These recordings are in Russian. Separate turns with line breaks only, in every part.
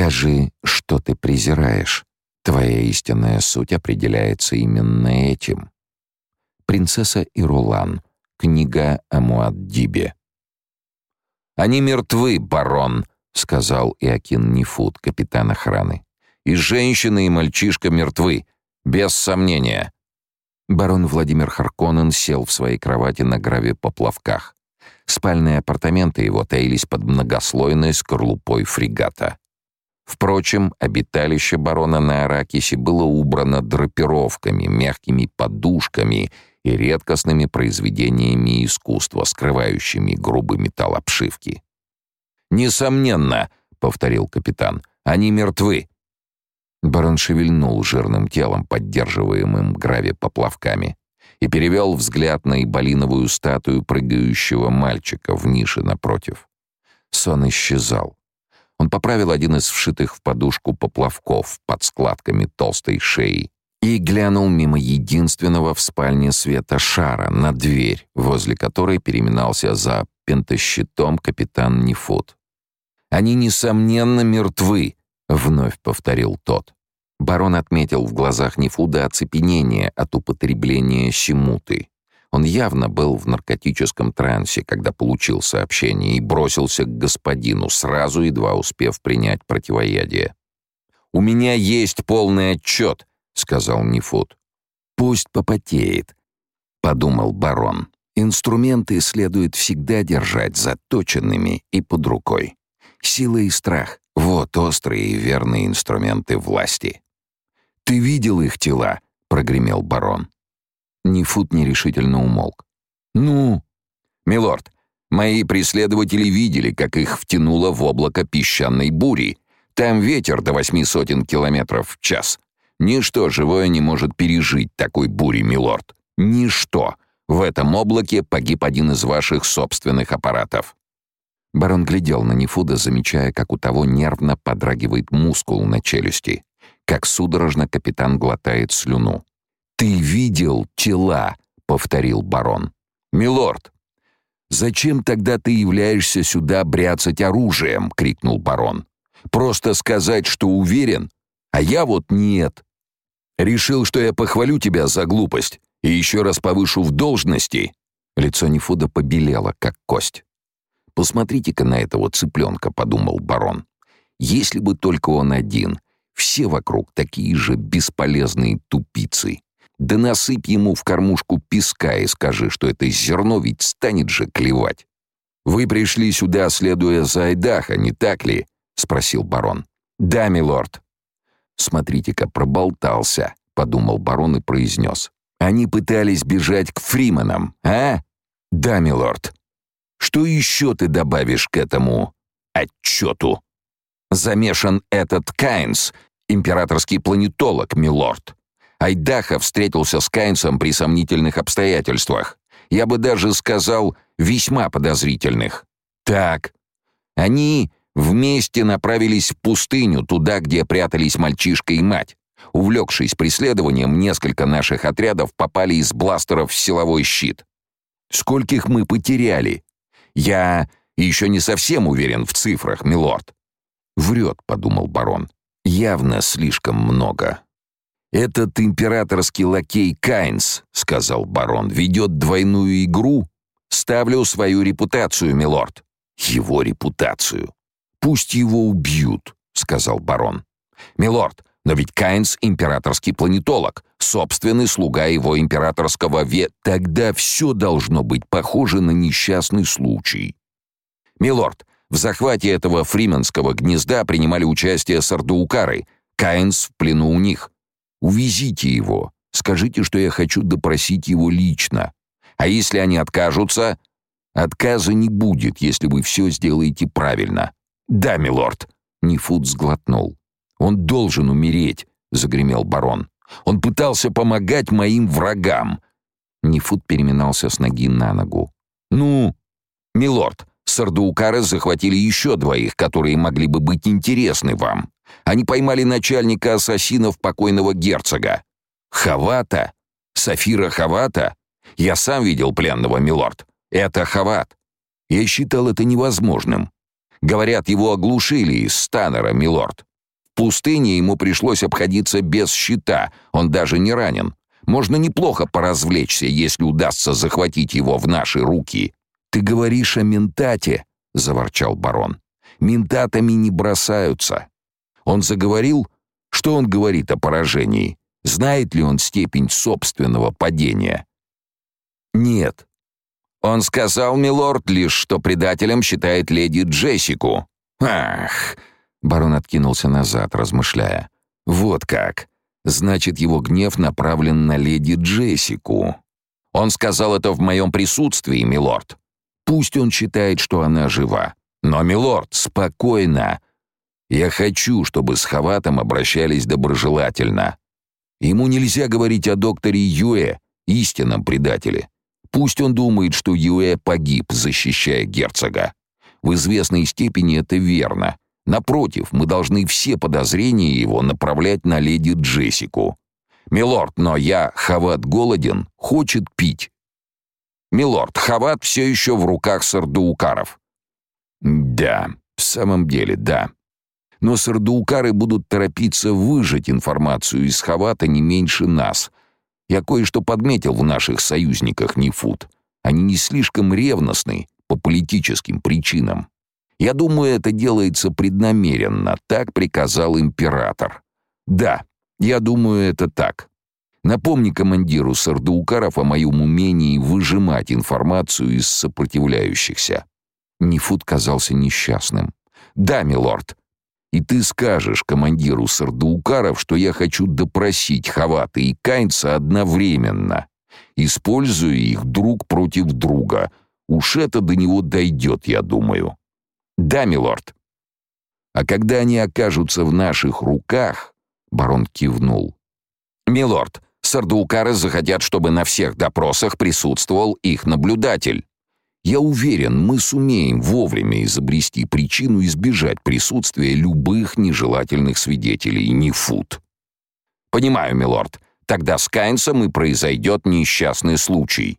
Скажи, что ты презираешь. Твоя истинная суть определяется именно этим. Принцесса Ирулан. Книга о Муаддибе.
«Они мертвы, барон», — сказал Иокин Нефут, капитан охраны. «И женщина, и мальчишка мертвы, без сомнения».
Барон Владимир Харконен сел в своей кровати на граве поплавках. Спальные апартаменты его таились под многослойной скорлупой фрегата. Впрочем, обиталище барона на Аракисе было убрано драпировками, мягкими подушками и редкостными произведениями искусства, скрывающими грубый металл обшивки.
«Несомненно», — повторил капитан, — «они мертвы».
Барон шевельнул жирным телом, поддерживаемым граве поплавками, и перевел взгляд на иболиновую статую прыгающего мальчика в нише напротив. Сон исчезал. Он поправил один из вшитых в подушку поплавков под складками толстой шеи и глянул мимо единственного в спальне света шара на дверь, возле которой переминался за пентощитом капитан Нефут.
«Они, несомненно, мертвы», — вновь повторил тот.
Барон отметил в глазах Нефуда оцепенение от употребления щемуты. Он явно был в наркотическом трансе, когда получил сообщение и бросился к господину, сразу едва успев принять противоядие.
«У меня есть полный отчет», — сказал Нефут.
«Пусть попотеет», — подумал барон. «Инструменты следует всегда держать заточенными и под рукой. Сила и страх — вот острые и верные инструменты власти». «Ты видел их тела?» — прогремел барон. Нефут нерешительно умолк.
«Ну?» «Милорд, мои преследователи видели, как их втянуло в облако песчаной бури. Там ветер до восьми сотен километров в час. Ничто живое не может пережить такой бури, милорд. Ничто. В этом облаке погиб один из ваших собственных аппаратов».
Барон глядел на Нефуда, замечая, как у того нервно подрагивает мускул на челюсти, как судорожно капитан глотает слюну.
«Ты видел тела», — повторил барон. «Милорд, зачем тогда ты являешься сюда бряцать оружием?» — крикнул барон. «Просто сказать, что уверен? А я вот нет. Решил, что я похвалю тебя за глупость и еще раз повышу в должности».
Лицо Нефуда побелело, как кость. «Посмотрите-ка на этого цыпленка», — подумал барон. «Если бы только он один, все вокруг такие же бесполезные тупицы. Да насыпь ему в кормушку песка и скажи, что это зерно ведь станет же клевать.
Вы пришли сюда, следуя за Айдаха, не так ли? спросил барон. Да, милорд.
Смотрите-ка, проболтался, подумал барон и произнес. Они пытались бежать к Фриманам, а?
Да, милорд. Что еще ты добавишь к этому отчету? Замешан этот Кайнс, императорский планетолог, милорд. Айдаха встретился с Кайнсом при сомнительных обстоятельствах. Я бы даже сказал, весьма подозрительных. Так, они вместе направились в пустыню, туда, где прятались мальчишка и мать. Увлекшись преследованием, несколько наших отрядов попали из бластеров в силовой щит. Скольких мы потеряли? Я еще не совсем уверен в цифрах, милорд.
Врет, подумал барон. Явно слишком много.
«Этот императорский лакей Кайнс, — сказал барон, — ведет двойную игру. Ставлю свою репутацию, милорд».
«Его репутацию. Пусть его убьют», — сказал барон.
«Милорд, но ведь Кайнс — императорский планетолог, собственный слуга его императорского ве... Тогда все должно быть похоже на несчастный случай. Милорд, в захвате этого фрименского гнезда принимали участие сардаукары. Кайнс в плену у них. Увезите его. Скажите, что я хочу допросить его лично. А если они откажутся? Отказа не будет, если вы все сделаете правильно. Да, милорд. Нефут сглотнул. Он должен умереть, загремел барон. Он пытался помогать моим врагам.
Нефут переминался с ноги на ногу.
Ну, милорд, сардаукары захватили еще двоих, которые могли бы быть интересны вам. Они поймали начальника ассасинов покойного герцога. Хавата? Сафира Хавата? Я сам видел пленного, милорд. Это Хават. Я считал это невозможным. Говорят, его оглушили из Станнера, милорд. пустыне ему пришлось обходиться без щита, он даже не ранен. Можно неплохо поразвлечься, если удастся захватить его в наши руки.
Ты говоришь о ментате, заворчал барон. Ментатами не бросаются. Он заговорил, что он говорит о поражении. Знает ли он степень собственного падения?
Нет. Он сказал, милорд, лишь что предателем считает леди Джессику. Ах, барон откинулся назад, размышляя. Вот как. Значит, его гнев направлен на леди Джессику. Он сказал это в моем присутствии, милорд. Пусть он считает, что она жива. Но, милорд, спокойно. Я хочу, чтобы с Хаватом обращались доброжелательно. Ему нельзя говорить о докторе Юэ, истинном предателе. Пусть он думает, что Юэ погиб, защищая герцога. В известной степени это верно. Напротив, мы должны все подозрения его направлять на леди Джессику. Милорд, но я, Хават голоден, хочет пить. Милорд, Хават все еще в руках сардаукаров. Да, в самом деле, да. Но сардаукары будут торопиться выжать информацию из Хавата не меньше нас. Я кое-что подметил в наших союзниках Нефут. Они не слишком ревностны по политическим причинам. Я думаю, это делается преднамеренно, так приказал император. Да, я думаю, это так. Напомни командиру Сардаукаров о моем умении выжимать информацию из сопротивляющихся. Нефут казался несчастным. Да, милорд. И ты скажешь командиру Сардаукаров, что я хочу допросить Хавата и Кайнца одновременно, используя их друг против друга. Уж это до него дойдет, я думаю. «Да, милорд». «А когда они окажутся в наших руках...» — барон кивнул. «Милорд, сардаукары захотят, чтобы на всех допросах присутствовал их наблюдатель. Я уверен, мы сумеем вовремя изобрести причину избежать присутствия любых нежелательных свидетелей, не фут». «Понимаю, милорд. Тогда с Кайнсом и произойдет несчастный случай».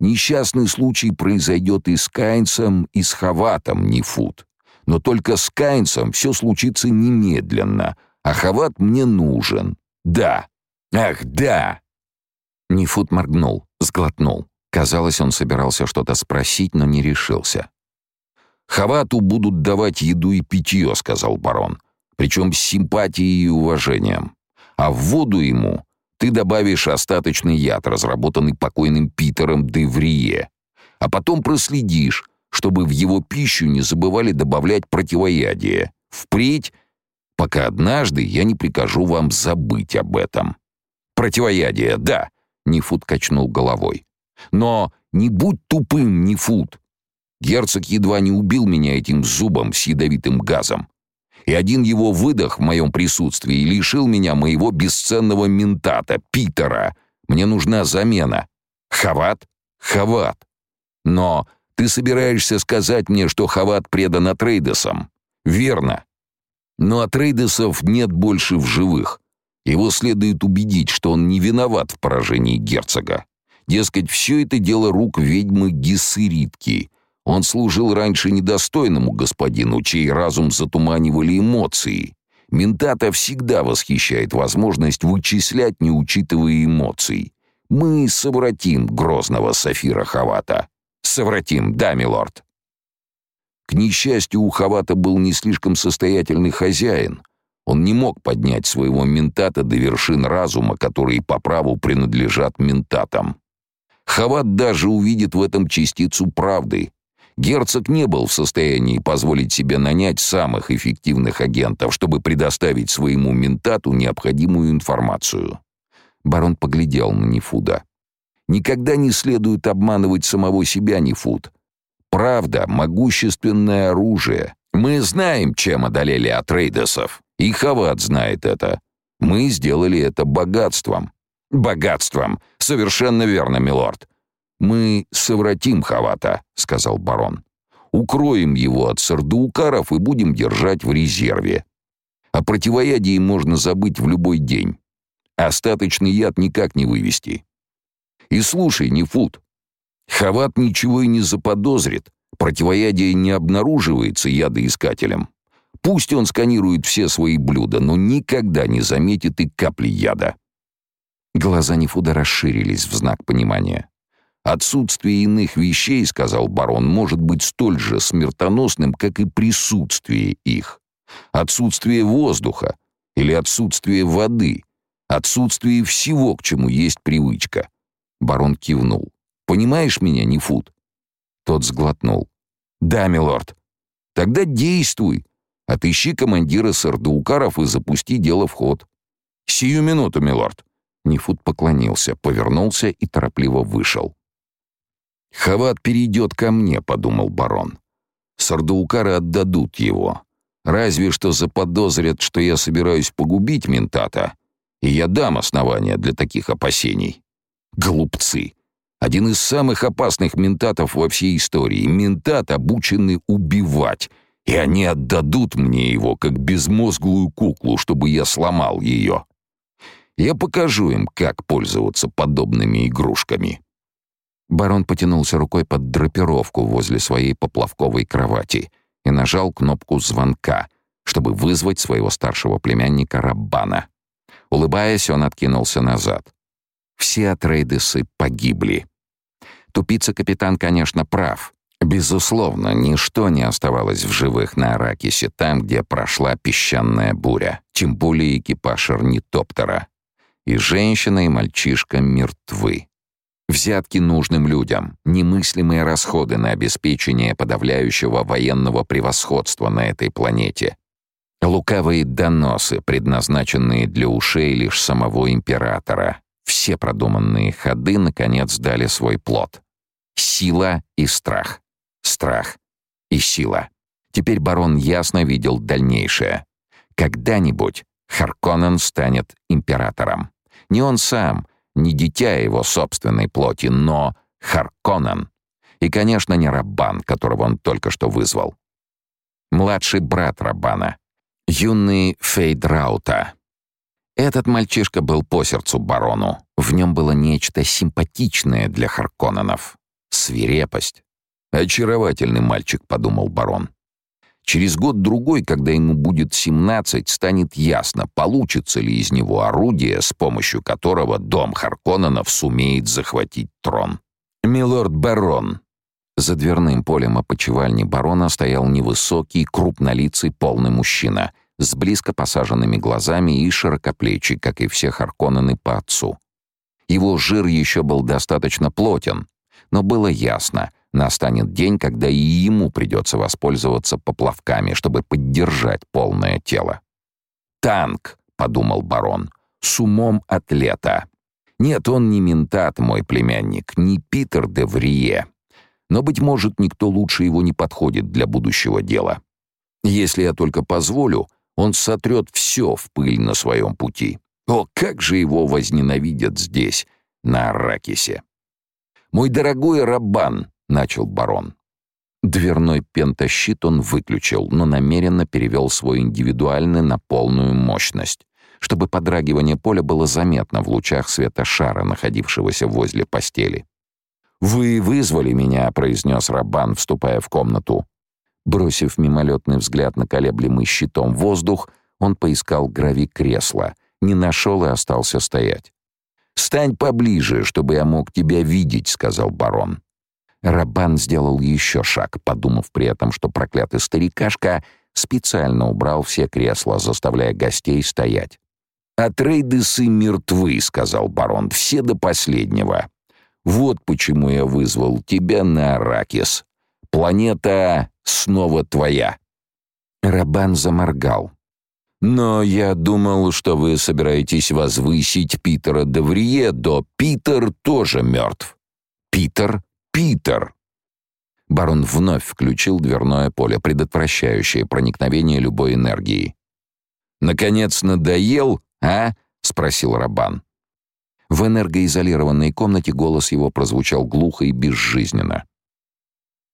Несчастный случай произойдет и с Кайнсом, и с Хаватом, не фут. Но только с Кайнсом все случится немедленно, а Хават мне нужен. Да. Ах, да. Нефут моргнул, сглотнул. Казалось, он собирался что-то спросить, но не решился. «Хавату будут давать еду и питье», — сказал барон, «причем с симпатией и уважением. А в воду ему ты добавишь остаточный яд, разработанный покойным Питером Деврие, а потом проследишь, чтобы в его пищу не забывали добавлять противоядие. Впредь, пока однажды я не прикажу вам забыть об этом. Противоядие, да, Нефут качнул головой. Но не будь тупым, Нефут. Герцог едва не убил меня этим зубом с ядовитым газом и один его выдох в моем присутствии лишил меня моего бесценного ментата, Питера. Мне нужна замена. Хават? Хават. Но ты собираешься сказать мне, что Хават предан Атрейдесам? Верно. Но Атрейдесов нет больше в живых. Его следует убедить, что он не виноват в поражении герцога. Дескать, все это дело рук ведьмы Гессеритки — он служил раньше недостойному господину, чей разум затуманивали эмоции. Ментата всегда восхищает возможность вычислять, не учитывая эмоций. Мы совратим грозного Сафира Хавата. Совратим, да, милорд. К несчастью, у Хавата был не слишком состоятельный хозяин. Он не мог поднять своего ментата до вершин разума, которые по праву принадлежат ментатам. Хават даже увидит в этом частицу правды, Герцог не был в состоянии позволить себе нанять самых эффективных агентов, чтобы предоставить своему ментату необходимую информацию. Барон поглядел на Нефуда. Никогда не следует обманывать самого себя, Нефуд. Правда — могущественное оружие. Мы знаем, чем одолели Атрейдесов. И Хават знает это. Мы сделали это богатством. Богатством. Совершенно верно, милорд. «Мы совратим Хавата», — сказал барон. «Укроем его от сардаукаров и будем держать в резерве. О противоядии можно забыть в любой день. Остаточный яд никак не вывести. И слушай, Нефут, Хават ничего и не заподозрит, противоядие не обнаруживается ядоискателем. Пусть он сканирует все свои блюда, но никогда не заметит и капли яда.
Глаза Нефуда расширились в знак понимания.
«Отсутствие иных вещей, — сказал барон, — может быть столь же смертоносным, как и присутствие их. Отсутствие воздуха или отсутствие воды, отсутствие всего, к чему есть привычка». Барон кивнул. «Понимаешь меня, Нефуд?»
Тот сглотнул.
«Да, милорд. Тогда действуй. Отыщи командира сардаукаров и запусти дело в ход». «Сию минуту, милорд».
Нефут поклонился, повернулся и торопливо вышел.
«Хават перейдет ко мне», — подумал барон. «Сардаукары отдадут его. Разве что заподозрят, что я собираюсь погубить ментата, и я дам основания для таких опасений. Глупцы! Один из самых опасных ментатов во всей истории. Ментат, обученный убивать, и они отдадут мне его, как безмозглую куклу, чтобы я сломал ее. Я покажу им, как пользоваться подобными игрушками».
Барон потянулся рукой под драпировку возле своей поплавковой кровати и нажал кнопку звонка, чтобы вызвать своего старшего племянника Раббана. Улыбаясь, он откинулся назад. Все Атрейдесы погибли. Тупица-капитан, конечно, прав. Безусловно, ничто не оставалось в живых на Аракисе, там, где прошла песчаная буря, тем более экипаж орнитоптера. И женщина, и мальчишка мертвы. Взятки нужным людям, немыслимые расходы на обеспечение подавляющего военного превосходства на этой планете. Лукавые доносы, предназначенные для ушей лишь самого императора. Все продуманные ходы, наконец, дали свой плод. Сила и страх. Страх и сила. Теперь барон ясно видел дальнейшее. Когда-нибудь Харконнен станет императором. Не он сам, не дитя его собственной плоти, но Харконнен. И, конечно, не Раббан, которого он только что вызвал. Младший брат Раббана, юный Фейдраута. Этот мальчишка был по сердцу барону. В нем было нечто симпатичное для Харконненов. Свирепость. «Очаровательный мальчик», — подумал барон. Через год-другой, когда ему будет 17, станет ясно, получится ли из него орудие, с помощью которого дом Харконненов сумеет захватить трон. «Милорд барон!» За дверным полем опочивальни барона стоял невысокий, крупнолицый, полный мужчина с близко посаженными глазами и широкоплечий, как и все Харконнены по отцу. Его жир еще был достаточно плотен, но было ясно — Настанет день, когда и ему придется воспользоваться поплавками, чтобы поддержать полное тело. «Танк», — подумал барон, — «с умом атлета». Нет, он не ментат, мой племянник, не Питер де Врие. Но, быть может, никто лучше его не подходит для будущего дела. Если я только позволю, он сотрет все в пыль на своем пути. О, как же его возненавидят здесь, на Аракисе! Мой дорогой Рабан, начал барон. Дверной пентащит он выключил, но намеренно перевел свой индивидуальный на полную мощность, чтобы подрагивание поля было заметно в лучах света шара, находившегося возле постели. «Вы вызвали меня», — произнес Рабан, вступая в комнату. Бросив мимолетный взгляд на колеблемый щитом воздух, он поискал грави кресла, не нашел и остался стоять. «Стань поближе, чтобы я мог тебя видеть», — сказал барон. Рабан сделал еще шаг, подумав при этом, что проклятый старикашка специально убрал все кресла, заставляя гостей стоять. «Атрейдесы мертвы», — сказал барон, — «все до последнего. Вот почему я вызвал тебя на Аракис. Планета снова твоя». Рабан заморгал. «Но я думал, что вы собираетесь возвысить Питера Деврие, до Питер тоже мертв». «Питер Питер!» Барон вновь включил дверное поле, предотвращающее проникновение любой энергии. «Наконец надоел, а?» — спросил Рабан. В энергоизолированной комнате голос его прозвучал глухо и безжизненно.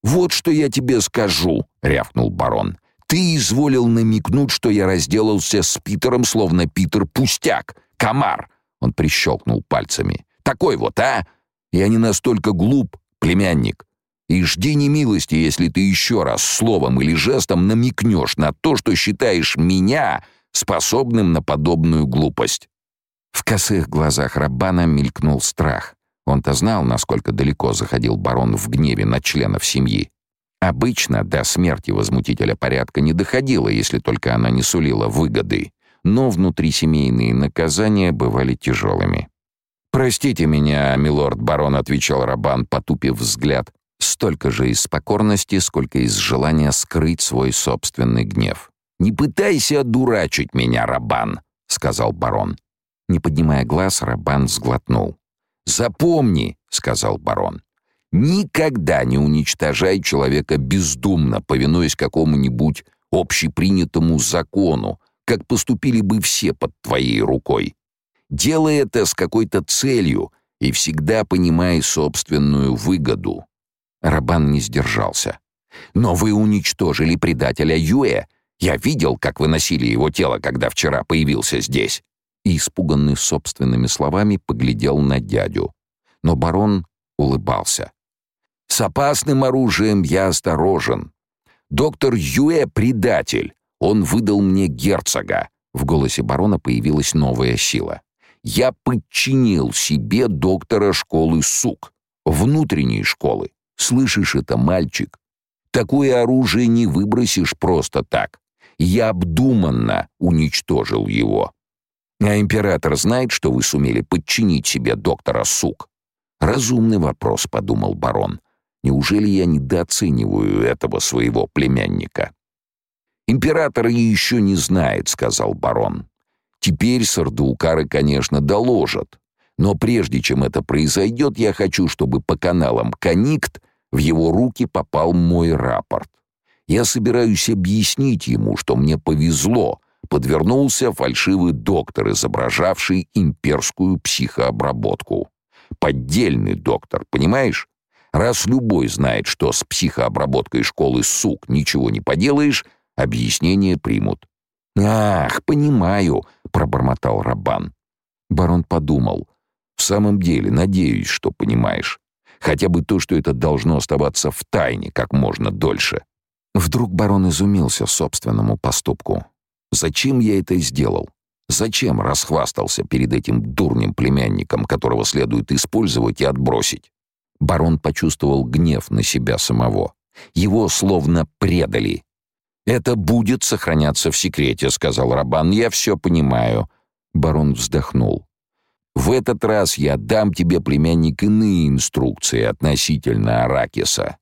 «Вот что я тебе скажу», — рявкнул барон. «Ты изволил намекнуть, что я разделался с Питером, словно Питер пустяк, комар!» Он прищелкнул пальцами. «Такой вот, а? Я не настолько глуп, племянник.
И жди немилости, если ты еще раз словом или жестом намекнешь на то, что считаешь меня способным на подобную глупость».
В косых глазах Раббана мелькнул страх. Он-то знал, насколько далеко заходил барон в гневе на членов семьи. Обычно до смерти возмутителя порядка не доходило, если только она не сулила выгоды, но внутрисемейные наказания бывали тяжелыми. «Простите меня, милорд барон», — отвечал Рабан, потупив взгляд, столько же из покорности, сколько из желания скрыть свой собственный гнев.
«Не пытайся одурачить меня, Рабан», — сказал барон.
Не поднимая глаз, Рабан сглотнул.
«Запомни», — сказал барон, — «никогда не уничтожай человека бездумно, повинуясь какому-нибудь общепринятому закону, как поступили бы все под твоей рукой. Делай это с какой-то целью и всегда понимай собственную выгоду».
Рабан не сдержался.
«Но вы уничтожили предателя Юэ. Я видел, как вы носили его тело, когда вчера появился здесь
и, испуганный собственными словами, поглядел на дядю. Но барон улыбался.
«С опасным оружием я осторожен. Доктор Юэ — предатель. Он выдал мне герцога».
В голосе барона появилась новая сила.
«Я подчинил себе доктора школы сук, внутренней школы. Слышишь это, мальчик? Такое оружие не выбросишь просто так. Я обдуманно уничтожил его. А император знает, что вы сумели подчинить себе доктора Сук? Разумный вопрос, подумал барон. Неужели я недооцениваю этого своего племянника? Император еще не знает, сказал барон. Теперь сардуукары, конечно, доложат. Но прежде чем это произойдет, я хочу, чтобы по каналам Каникт в его руки попал мой рапорт. Я собираюсь объяснить ему, что мне повезло, подвернулся фальшивый доктор, изображавший имперскую психообработку. Поддельный доктор, понимаешь? Раз любой знает, что с психообработкой школы сук ничего не поделаешь, объяснение примут. «Ах, понимаю», — пробормотал Рабан. Барон подумал. «В самом деле, надеюсь, что понимаешь. Хотя бы то, что это должно оставаться в тайне как можно дольше».
Вдруг барон изумился собственному поступку.
Зачем я это сделал? Зачем расхвастался перед этим дурним племянником, которого следует использовать и отбросить? Барон почувствовал гнев на себя самого. Его словно предали. «Это будет сохраняться в секрете», — сказал Рабан. «Я все понимаю». Барон вздохнул. «В этот раз я дам тебе, племянник, иные инструкции относительно Аракиса.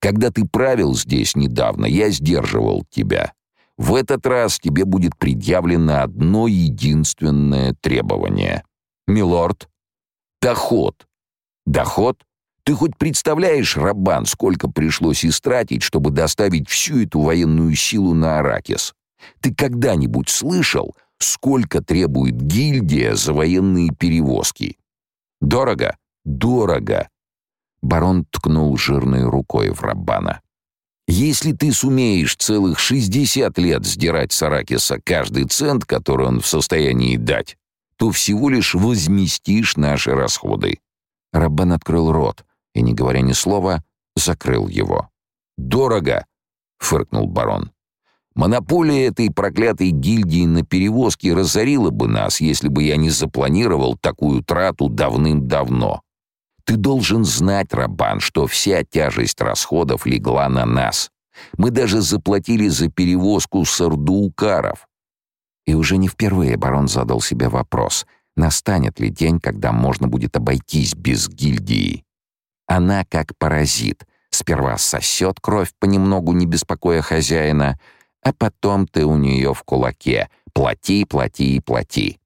Когда ты правил здесь недавно, я сдерживал тебя. В этот раз тебе будет предъявлено одно единственное требование. Милорд, доход. Доход? Ты хоть представляешь, Рабан, сколько пришлось истратить, чтобы доставить всю эту военную силу на Аракис? Ты когда-нибудь слышал, сколько требует гильдия за военные перевозки? Дорого? Дорого. Барон ткнул жирной рукой в Раббана. Если ты сумеешь целых 60 лет сдирать с Аракиса каждый цент, который он в состоянии дать, то всего лишь возместишь наши расходы».
Раббан открыл рот и, не говоря ни слова, закрыл его.
«Дорого!» — фыркнул барон. «Монополия этой проклятой гильдии на перевозки разорила бы нас, если бы я не запланировал такую трату давным-давно. Ты должен знать, Рабан, что вся тяжесть расходов легла на нас. Мы даже заплатили за перевозку сардуукаров.
И уже не впервые барон задал себе вопрос, настанет ли день, когда можно будет обойтись без гильдии. Она как паразит. Сперва сосет кровь понемногу, не беспокоя хозяина, а потом ты у нее в кулаке. Плати, плати и плати.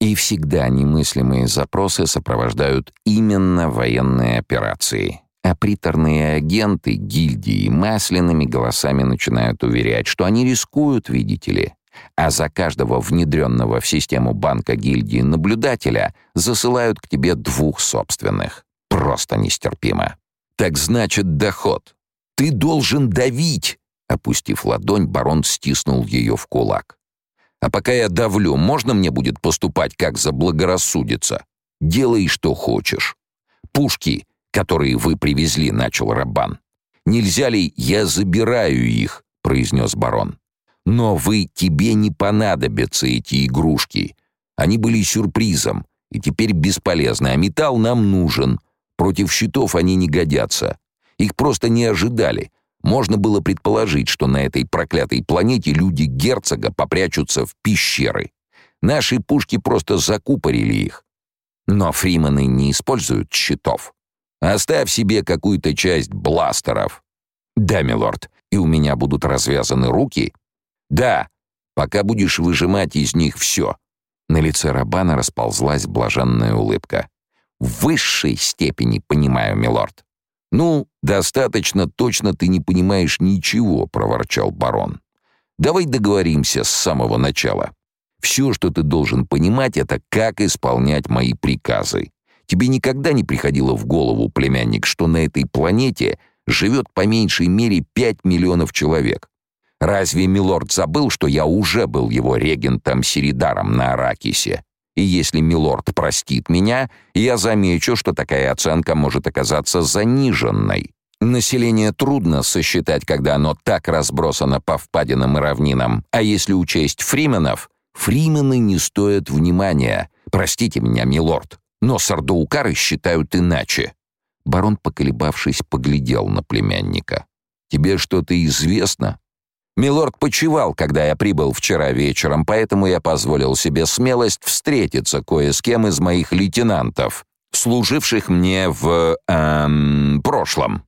И всегда немыслимые запросы сопровождают именно военные операции. А приторные агенты гильдии масляными голосами начинают уверять, что они рискуют, видите ли. А за каждого внедренного в систему банка гильдии наблюдателя засылают к тебе двух собственных. Просто нестерпимо. Так значит, доход. Ты должен давить. Опустив ладонь, барон стиснул ее в кулак. А пока я давлю, можно мне будет поступать как заблагорассудится? Делай, что хочешь. Пушки, которые вы привезли, начал Рабан.
Нельзя ли «я забираю их», — произнес барон. «Но вы, тебе не понадобятся эти игрушки. Они были сюрпризом, и теперь бесполезны, а металл нам нужен. Против щитов они не годятся. Их просто не ожидали. Можно было предположить, что на этой проклятой планете люди герцога попрячутся в пещеры. Наши пушки просто закупорили их. Но фримены не используют щитов. Оставь себе какую-то часть бластеров. Да, милорд, и у меня будут развязаны руки? Да, пока будешь выжимать из них все. На лице Рабана расползлась блаженная улыбка. В высшей степени понимаю, милорд. Ну, достаточно точно ты не понимаешь ничего, проворчал барон. Давай договоримся с самого начала. Все, что ты должен понимать, это как исполнять мои приказы. Тебе никогда не приходило в голову, племянник, что на этой планете живет по меньшей мере 5 миллионов человек? Разве милорд забыл, что я уже был его регентом Сиридаром на Аракисе? И если милорд простит меня, я замечу, что такая оценка может оказаться заниженной. Население трудно сосчитать, когда оно так разбросано по впадинам и равнинам. А если учесть фрименов, фримены не стоят внимания. Простите меня, милорд, но сардаукары считают иначе. Барон, поколебавшись, поглядел на племянника. Тебе что-то известно? Милорд почевал, когда я прибыл вчера вечером, поэтому я позволил себе смелость встретиться кое с кем из моих лейтенантов, служивших мне в эм, прошлом.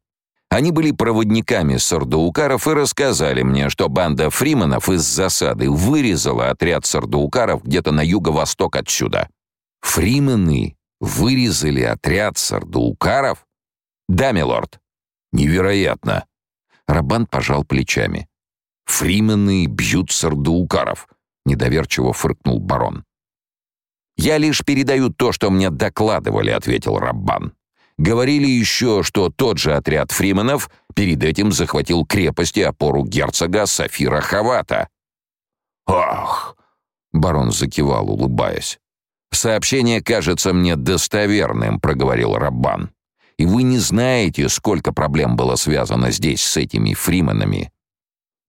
Они были проводниками сардаукаров и рассказали мне, что банда фриманов из засады вырезала отряд сардаукаров где-то на юго-восток отсюда. Фримены вырезали отряд сардаукаров? Да, милорд. Невероятно. Рабан пожал плечами. Фримены бьют сардуукаров», — недоверчиво фыркнул барон. «Я лишь передаю то, что мне докладывали», — ответил Раббан. «Говорили еще, что тот же отряд фрименов перед этим захватил крепость и опору герцога Сафира Хавата». «Ах!» — барон закивал, улыбаясь. «Сообщение кажется мне достоверным», — проговорил Раббан. «И вы не знаете, сколько проблем было связано здесь с этими фрименами.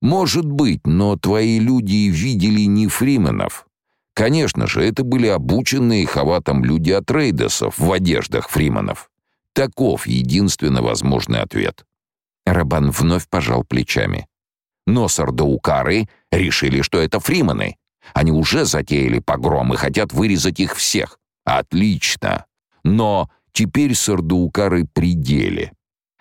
Может быть, но твои люди видели не фрименов. Конечно же, это были обученные хаватом люди от рейдесов в одеждах фрименов. Таков единственно возможный ответ. Рабан вновь пожал плечами. Но сардаукары решили, что это фримены. Они уже затеяли погром и хотят вырезать их всех. Отлично. Но теперь сардаукары при деле.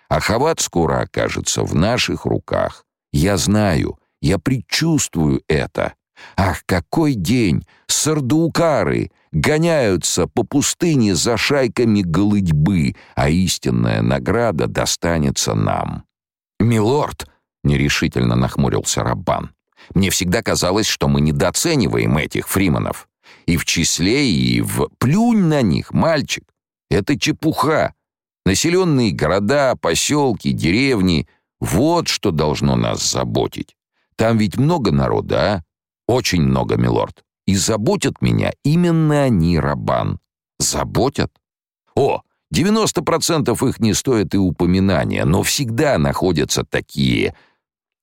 А Хават скоро окажется в наших руках. Я знаю, я предчувствую это. Ах, какой день! Сардаукары гоняются по пустыне за шайками голытьбы, а истинная награда достанется нам. «Милорд!» — нерешительно нахмурился Раббан. «Мне всегда казалось, что мы недооцениваем этих фриманов. И в числе, и в... Плюнь на них, мальчик! Это чепуха! Населенные города, поселки, деревни — вот что должно нас заботить. Там ведь много народа, а? Очень много, милорд. И заботят меня именно они, Рабан. Заботят? О, 90% их не стоит и упоминания, но всегда находятся такие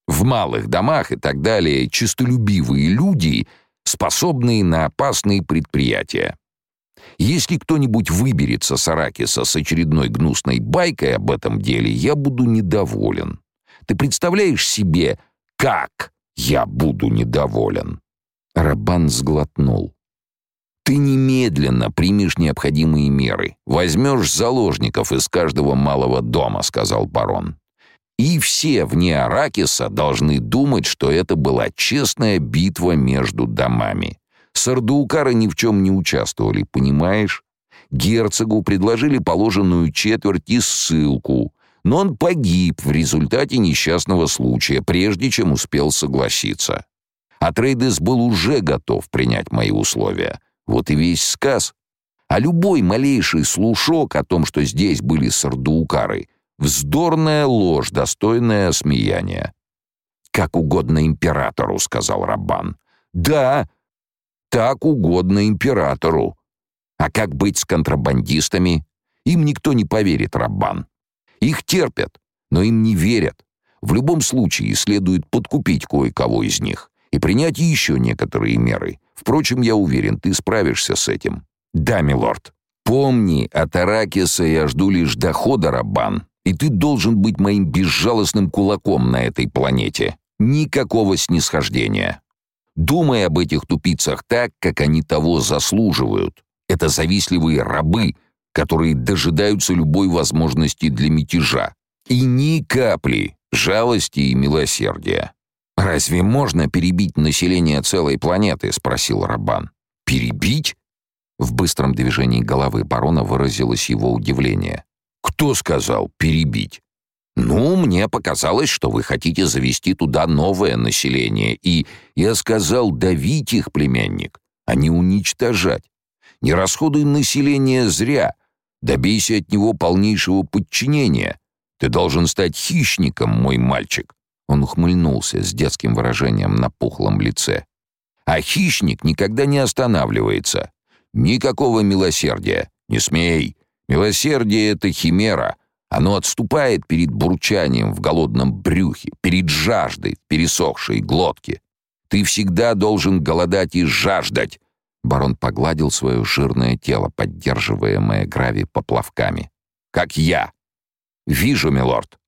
в малых домах и так далее чистолюбивые люди, способные на опасные предприятия. Если кто-нибудь выберется с Аракиса с очередной гнусной байкой об этом деле, я буду недоволен. Ты представляешь себе, как я буду недоволен?» Рабан сглотнул. «Ты немедленно примешь необходимые меры. Возьмешь заложников из каждого малого дома», — сказал барон. «И все вне Аракиса должны думать, что это была честная битва между домами. Сардуукары ни в чем не участвовали, понимаешь? Герцогу предложили положенную четверть и ссылку, но он погиб в результате несчастного случая, прежде чем успел согласиться. А Трейдес был уже готов принять мои условия. Вот и весь сказ. А любой малейший слушок о том, что здесь были сардуукары, вздорная ложь, достойная смеяния. «Как угодно императору», — сказал Раббан. «Да, так угодно императору. А как быть с контрабандистами? Им никто не поверит, Раббан. Их терпят.
Но им не верят. В любом случае следует подкупить кое-кого из них и принять еще некоторые меры. Впрочем, я уверен, ты справишься с этим. Да, милорд. Помни, от Аракиса я жду лишь дохода, Рабан, и ты должен быть моим безжалостным кулаком на этой планете. Никакого снисхождения. Думай об этих тупицах так, как они того заслуживают. Это завистливые рабы, которые дожидаются любой возможности для мятежа. И ни капли жалости и милосердия. «Разве можно перебить население целой планеты?» — спросил Рабан. «Перебить?» В быстром движении головы барона выразилось его удивление. «Кто сказал «перебить»?» «Ну, мне показалось, что вы хотите завести туда новое население, и я сказал давить их, племянник, а не уничтожать. Не расходуй население зря, добейся от него полнейшего подчинения. Ты должен стать хищником, мой мальчик». Он ухмыльнулся с детским выражением на пухлом лице. «А хищник никогда не останавливается. Никакого милосердия. Не смей. Милосердие — это химера. Оно отступает перед бурчанием в голодном брюхе, перед жаждой в пересохшей глотке. Ты всегда должен голодать и жаждать. Барон погладил свое жирное тело, поддерживаемое грави поплавками. Как я. Вижу, милорд.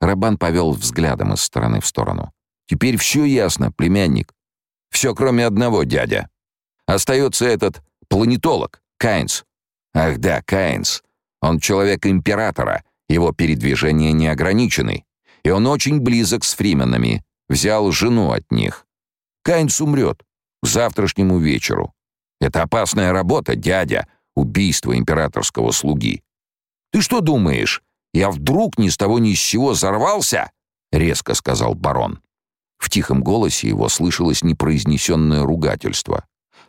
Рабан повел взглядом из стороны в сторону. Теперь все ясно, племянник. Все, кроме одного, дядя. Остается этот планетолог, Кайнс. Ах да, Кайнс. Он человек императора, его передвижения не ограничены, и он очень близок с фрименами, взял жену от них. Кайнс умрет к завтрашнему вечеру. Это опасная работа, дядя, убийство императорского слуги. Ты что думаешь, я вдруг ни с того ни с сего взорвался? резко сказал барон. В тихом голосе его слышалось непроизнесенное ругательство.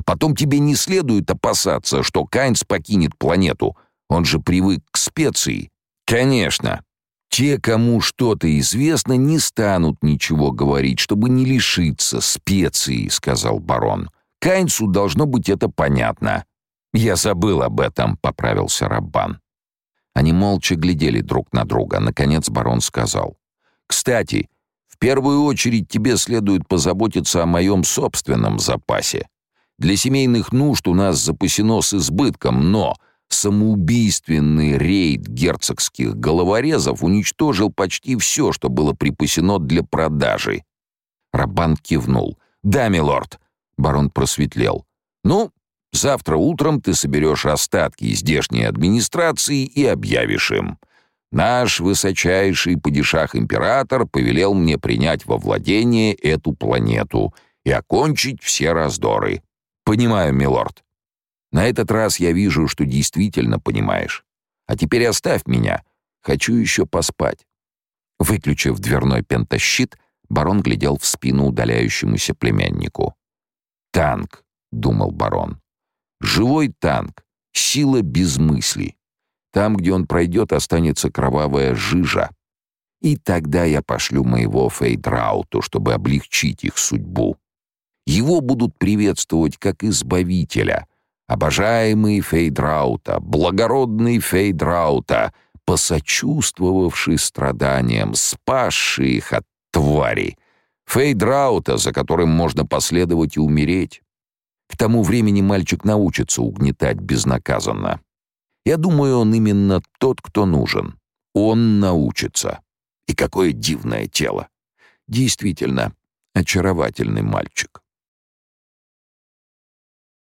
Потом тебе не следует опасаться, что Кайнс покинет планету. Он же привык к специи. Конечно. Те, кому что-то известно, не станут ничего говорить, чтобы не лишиться специи, сказал барон. Кайнсу должно быть это понятно. Я забыл об этом, поправился Раббан. Они молча глядели друг на друга. Наконец барон сказал: "Кстати, в первую очередь тебе следует позаботиться о моем собственном запасе. Для семейных нужд у нас запасено с избытком, но самоубийственный рейд герцогских головорезов уничтожил почти все, что было припасено для продажи. Рабан кивнул. «Да, милорд». Барон просветлел. «Ну, завтра утром ты соберешь остатки здешней администрации и объявишь им. Наш высочайший падишах император повелел мне принять во владение эту планету и окончить все раздоры. «Понимаю, милорд. На этот раз я вижу, что действительно понимаешь. А теперь оставь меня. Хочу еще поспать». Выключив дверной пентащит, барон глядел в спину удаляющемуся племяннику. «Танк», — думал барон. «Живой танк. Сила без мысли. Там, где он пройдет, останется кровавая жижа. И тогда я пошлю моего Фейдрауту, чтобы облегчить их судьбу. Его будут приветствовать как избавителя. Обожаемый Фейдраута, благородный Фейдраута, посочувствовавший страданиям, спасший их от твари. Фейдраута, за которым можно последовать и умереть. К тому времени мальчик научится угнетать безнаказанно. Я думаю, он именно тот, кто нужен. Он научится. И какое дивное тело. Действительно, очаровательный мальчик.